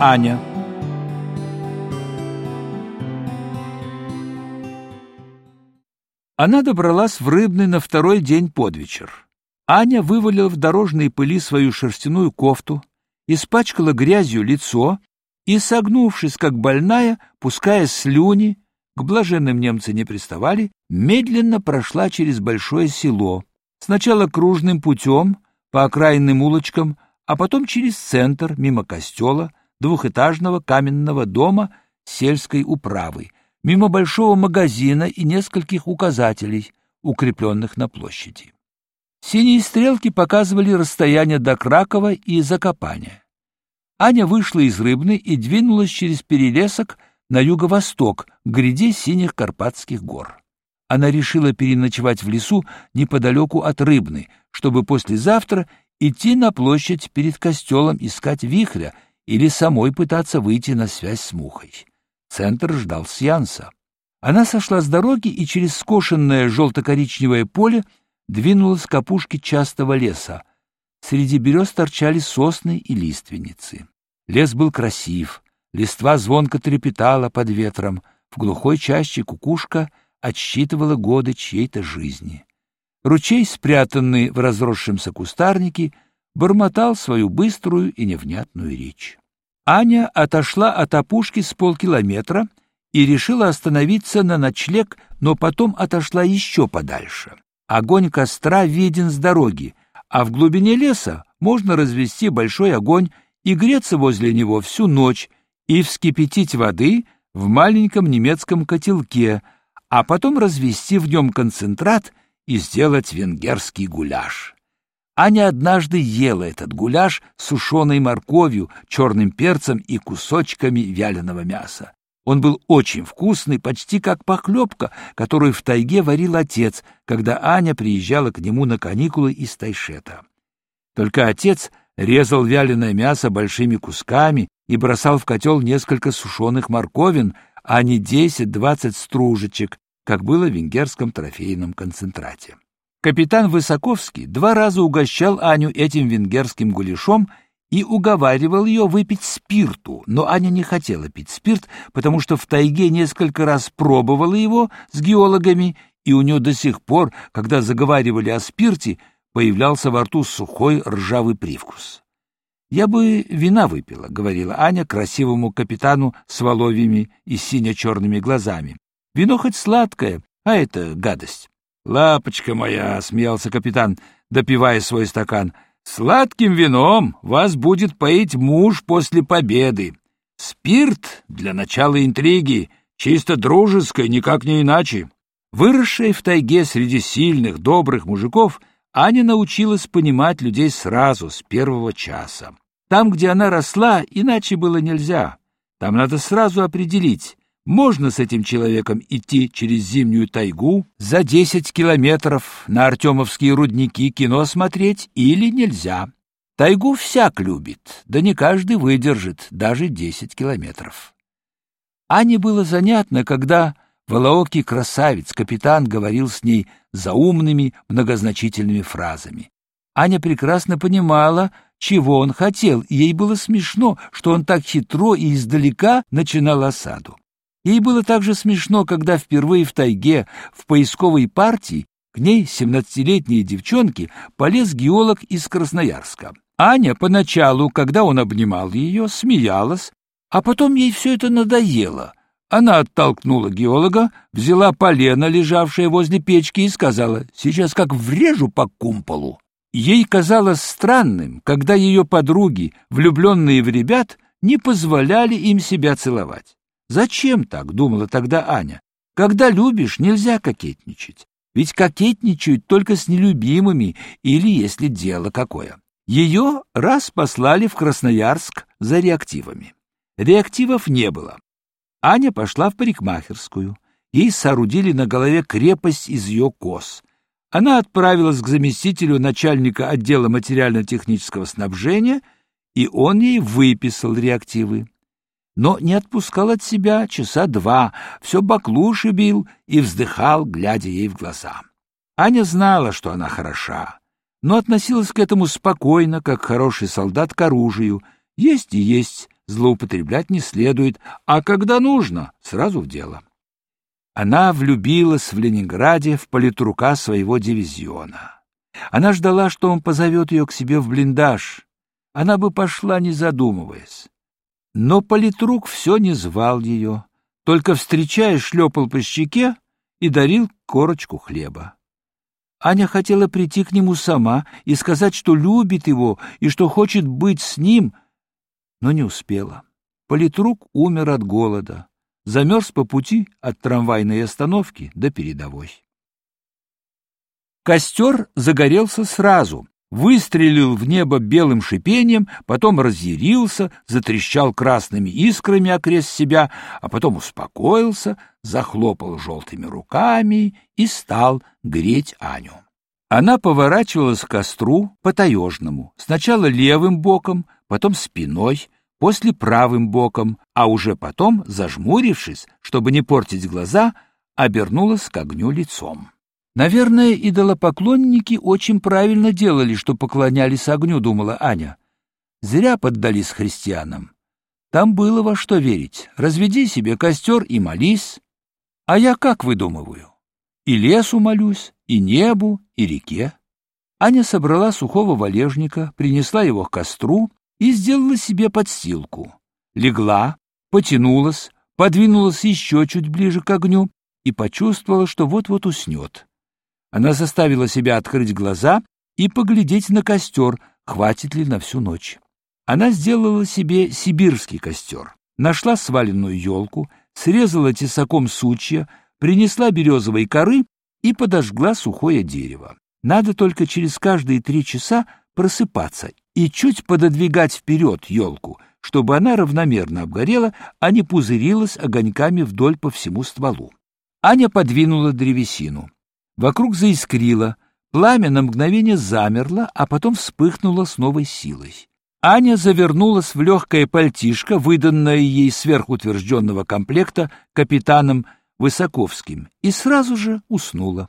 Аня. Она добралась в Рыбный на второй день под вечер. Аня вывалила в дорожные пыли свою шерстяную кофту, испачкала грязью лицо и, согнувшись как больная, пуская слюни, к блаженным немцы не приставали, медленно прошла через большое село, сначала кружным путем, по окраинным улочкам, а потом через центр, мимо костела, двухэтажного каменного дома сельской управы, мимо большого магазина и нескольких указателей, укрепленных на площади. Синие стрелки показывали расстояние до Кракова и Закопания. Аня вышла из Рыбны и двинулась через перелесок на юго-восток, к гряде синих Карпатских гор. Она решила переночевать в лесу неподалеку от Рыбны, чтобы послезавтра идти на площадь перед костелом искать вихря или самой пытаться выйти на связь с мухой. Центр ждал сеанса. Она сошла с дороги и через скошенное желто-коричневое поле двинулась к опушке частого леса. Среди берез торчали сосны и лиственницы. Лес был красив, листва звонко трепетала под ветром, в глухой чаще кукушка отсчитывала годы чьей-то жизни. Ручей, спрятанный в разросшемся кустарнике, бормотал свою быструю и невнятную речь. Аня отошла от опушки с полкилометра и решила остановиться на ночлег, но потом отошла еще подальше. Огонь костра виден с дороги, а в глубине леса можно развести большой огонь и греться возле него всю ночь и вскипятить воды в маленьком немецком котелке, а потом развести в нем концентрат и сделать венгерский гуляш. Аня однажды ела этот гуляш с сушеной морковью, черным перцем и кусочками вяленого мяса. Он был очень вкусный, почти как похлебка, которую в тайге варил отец, когда Аня приезжала к нему на каникулы из Тайшета. Только отец резал вяленое мясо большими кусками и бросал в котел несколько сушеных морковин, а не десять-двадцать стружечек, как было в венгерском трофейном концентрате. Капитан Высоковский два раза угощал Аню этим венгерским гуляшом и уговаривал ее выпить спирту, но Аня не хотела пить спирт, потому что в тайге несколько раз пробовала его с геологами, и у нее до сих пор, когда заговаривали о спирте, появлялся во рту сухой ржавый привкус. «Я бы вина выпила», — говорила Аня красивому капитану с воловьями и сине-черными глазами. «Вино хоть сладкое, а это гадость». «Лапочка моя!» — смеялся капитан, допивая свой стакан. «Сладким вином вас будет поить муж после победы. Спирт для начала интриги, чисто дружеской, никак не иначе». Выросшая в тайге среди сильных, добрых мужиков, Аня научилась понимать людей сразу, с первого часа. Там, где она росла, иначе было нельзя. Там надо сразу определить, можно с этим человеком идти через зимнюю тайгу за 10 километров на Артемовские рудники кино смотреть или нельзя. Тайгу всяк любит, да не каждый выдержит даже 10 километров. Ане было занятно, когда волоокий красавец, капитан, говорил с ней заумными, многозначительными фразами. Аня прекрасно понимала, чего он хотел, и ей было смешно, что он так хитро и издалека начинал осаду. Ей было также смешно, когда впервые в тайге, в поисковой партии, к ней, семнадцатилетней девчонке, полез геолог из Красноярска. Аня поначалу, когда он обнимал ее, смеялась, а потом ей все это надоело. Она оттолкнула геолога, взяла полено, лежавшее возле печки, и сказала, «Сейчас как врежу по кумполу». Ей казалось странным, когда ее подруги, влюбленные в ребят, не позволяли им себя целовать. Зачем так, думала тогда Аня. Когда любишь, нельзя кокетничать. Ведь кокетничают только с нелюбимыми или если дело какое. Ее раз послали в Красноярск за реактивами. Реактивов не было. Аня пошла в парикмахерскую. Ей соорудили на голове крепость из ее кос. Она отправилась к заместителю начальника отдела материально-технического снабжения, и он ей выписал реактивы но не отпускал от себя часа два, все баклуши бил и вздыхал, глядя ей в глаза. Аня знала, что она хороша, но относилась к этому спокойно, как хороший солдат к оружию. Есть и есть, злоупотреблять не следует, а когда нужно, сразу в дело. Она влюбилась в Ленинграде в политрука своего дивизиона. Она ждала, что он позовет ее к себе в блиндаж. Она бы пошла, не задумываясь. Но политрук все не звал ее, только, встречая, шлепал по щеке и дарил корочку хлеба. Аня хотела прийти к нему сама и сказать, что любит его и что хочет быть с ним, но не успела. Политрук умер от голода, замерз по пути от трамвайной остановки до передовой. Костер загорелся сразу, выстрелил в небо белым шипением, потом разъярился, затрещал красными искрами окрест себя, а потом успокоился, захлопал желтыми руками и стал греть Аню. Она поворачивалась к костру по-таежному, сначала левым боком, потом спиной, после правым боком, а уже потом, зажмурившись, чтобы не портить глаза, обернулась к огню лицом. Наверное, идолопоклонники очень правильно делали, что поклонялись огню, думала Аня. Зря поддались христианам. Там было во что верить. Разведи себе костер и молись. А я как выдумываю? И лесу молюсь, и небу, и реке. Аня собрала сухого валежника, принесла его к костру и сделала себе подстилку. Легла, потянулась, подвинулась еще чуть ближе к огню и почувствовала, что вот-вот уснет. Она заставила себя открыть глаза и поглядеть на костер, хватит ли на всю ночь. Она сделала себе сибирский костер, нашла сваленную елку, срезала тесаком сучья, принесла березовой коры и подожгла сухое дерево. Надо только через каждые три часа просыпаться и чуть пододвигать вперед елку, чтобы она равномерно обгорела, а не пузырилась огоньками вдоль по всему стволу. Аня подвинула древесину. Вокруг заискрило, пламя на мгновение замерло, а потом вспыхнуло с новой силой. Аня завернулась в легкое пальтишко, выданное ей сверхутвержденного комплекта капитаном Высоковским, и сразу же уснула.